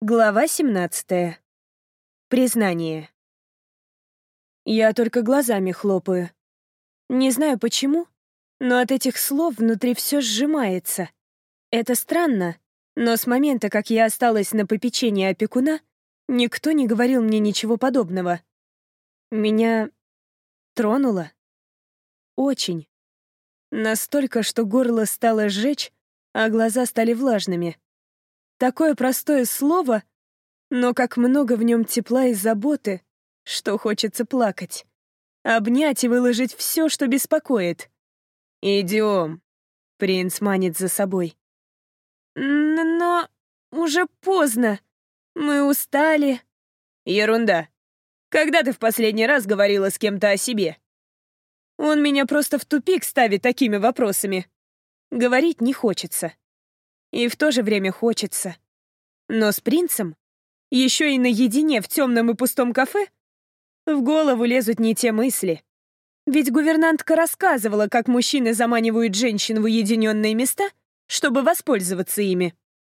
Глава 17. Признание. Я только глазами хлопаю. Не знаю почему, но от этих слов внутри все сжимается. Это странно, но с момента, как я осталась на попечении опекуна, никто не говорил мне ничего подобного. Меня тронуло. Очень. Настолько, что горло стало сжечь, а глаза стали влажными. Такое простое слово, но как много в нем тепла и заботы, что хочется плакать. Обнять и выложить все, что беспокоит. «Идем», — принц манит за собой. «Но уже поздно. Мы устали». «Ерунда. Когда ты в последний раз говорила с кем-то о себе?» Он меня просто в тупик ставит такими вопросами. Говорить не хочется. И в то же время хочется. Но с принцем, еще и наедине в темном и пустом кафе, в голову лезут не те мысли. Ведь гувернантка рассказывала, как мужчины заманивают женщин в уединенные места, чтобы воспользоваться ими.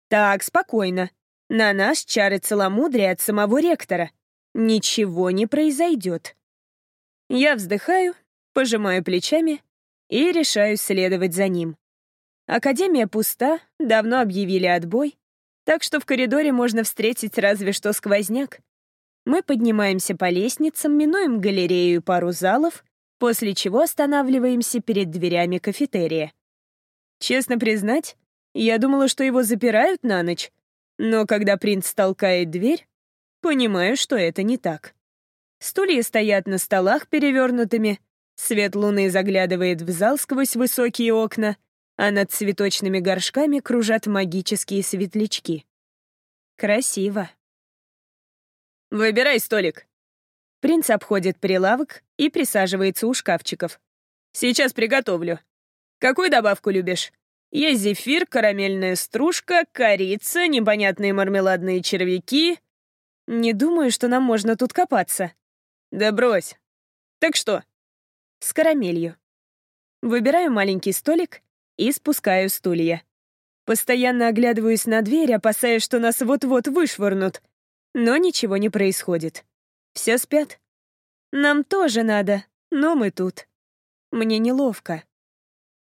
Так, спокойно. На нас чары целомудрия от самого ректора. Ничего не произойдет. Я вздыхаю, пожимаю плечами и решаю следовать за ним. Академия пуста, давно объявили отбой, так что в коридоре можно встретить разве что сквозняк. Мы поднимаемся по лестницам, минуем галерею и пару залов, после чего останавливаемся перед дверями кафетерия. Честно признать, я думала, что его запирают на ночь, но когда принц толкает дверь, понимаю, что это не так. Стулья стоят на столах перевернутыми, свет луны заглядывает в зал сквозь высокие окна — а над цветочными горшками кружат магические светлячки. Красиво. «Выбирай столик». Принц обходит прилавок и присаживается у шкафчиков. «Сейчас приготовлю. Какую добавку любишь? Есть зефир, карамельная стружка, корица, непонятные мармеладные червяки. Не думаю, что нам можно тут копаться. Да брось. Так что? С карамелью. Выбираю маленький столик и спускаю стулья. Постоянно оглядываюсь на дверь, опасаясь, что нас вот-вот вышвырнут. Но ничего не происходит. Все спят. Нам тоже надо, но мы тут. Мне неловко.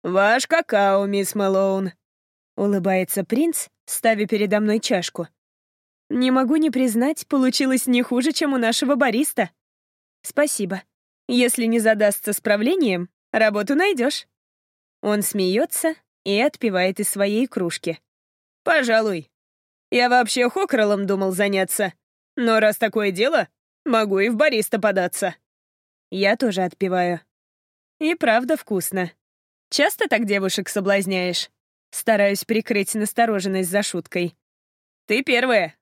«Ваш какао, мисс Мэлоун», — улыбается принц, ставя передо мной чашку. Не могу не признать, получилось не хуже, чем у нашего бариста. Спасибо. Если не задастся справлением, работу найдешь. Он смеется и отпивает из своей кружки. «Пожалуй. Я вообще хокролом думал заняться. Но раз такое дело, могу и в бариста податься». Я тоже отпиваю. И правда вкусно. Часто так девушек соблазняешь? Стараюсь прикрыть настороженность за шуткой. Ты первая.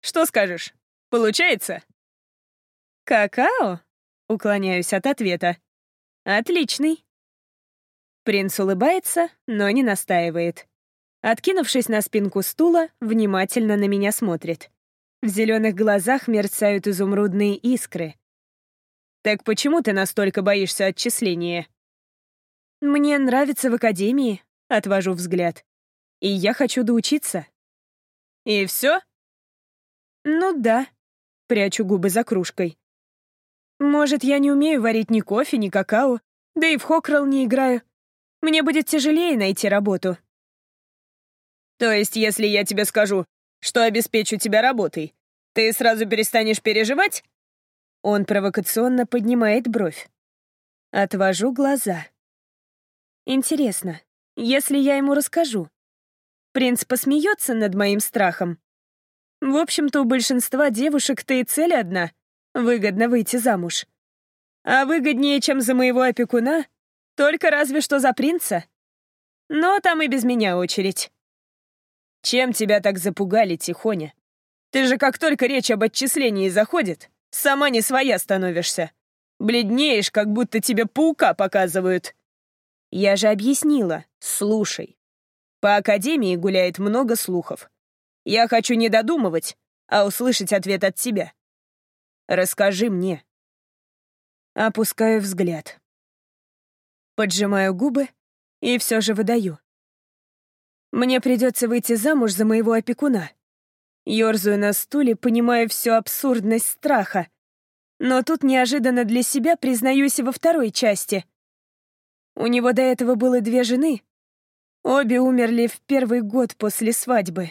Что скажешь? Получается? Какао? Уклоняюсь от ответа. Отличный. Принц улыбается, но не настаивает. Откинувшись на спинку стула, внимательно на меня смотрит. В зеленых глазах мерцают изумрудные искры. «Так почему ты настолько боишься отчисления?» «Мне нравится в академии», — отвожу взгляд. «И я хочу доучиться». «И все?» «Ну да», — прячу губы за кружкой. «Может, я не умею варить ни кофе, ни какао, да и в хокрол не играю. Мне будет тяжелее найти работу. То есть, если я тебе скажу, что обеспечу тебя работой, ты сразу перестанешь переживать? Он провокационно поднимает бровь. Отвожу глаза. Интересно, если я ему расскажу, принц посмеется над моим страхом? В общем-то, у большинства девушек-то и цель одна — выгодно выйти замуж. А выгоднее, чем за моего опекуна, только разве что за принца. Но там и без меня очередь. Чем тебя так запугали, Тихоня? Ты же как только речь об отчислении заходит, сама не своя становишься. Бледнеешь, как будто тебе паука показывают. Я же объяснила. Слушай. По академии гуляет много слухов. Я хочу не додумывать, а услышать ответ от тебя. Расскажи мне. Опускаю взгляд. Поджимаю губы и все же выдаю. Мне придется выйти замуж за моего опекуна. Ёрзаю на стуле, понимая всю абсурдность страха. Но тут неожиданно для себя признаюсь во второй части. У него до этого было две жены. Обе умерли в первый год после свадьбы.